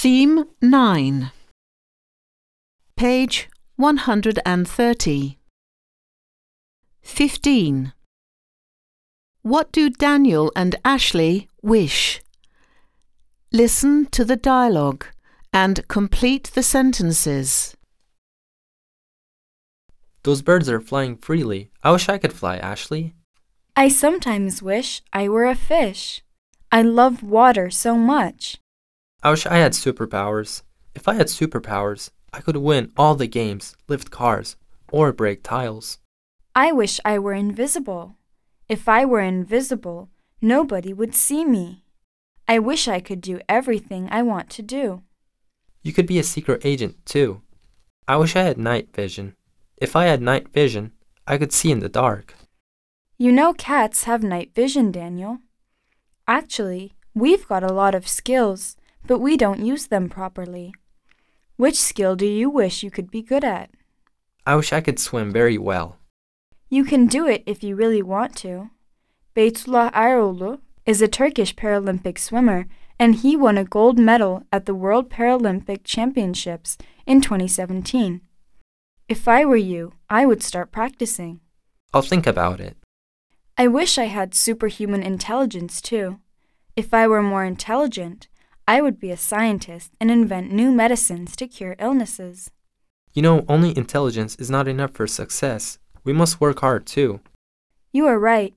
Theme 9 Page 130 15. What do Daniel and Ashley wish? Listen to the dialogue and complete the sentences. Those birds are flying freely. I wish I could fly, Ashley. I sometimes wish I were a fish. I love water so much. I wish I had superpowers. If I had superpowers, I could win all the games, lift cars, or break tiles. I wish I were invisible. If I were invisible, nobody would see me. I wish I could do everything I want to do. You could be a secret agent, too. I wish I had night vision. If I had night vision, I could see in the dark. You know cats have night vision, Daniel. Actually, we've got a lot of skills, but we don't use them properly. Which skill do you wish you could be good at? I wish I could swim very well. You can do it if you really want to. Beytullah Eroğlu is a Turkish Paralympic swimmer, and he won a gold medal at the World Paralympic Championships in 2017. If I were you, I would start practicing. I'll think about it. I wish I had superhuman intelligence too. If I were more intelligent, I would be a scientist and invent new medicines to cure illnesses. You know, only intelligence is not enough for success. We must work hard, too. You are right.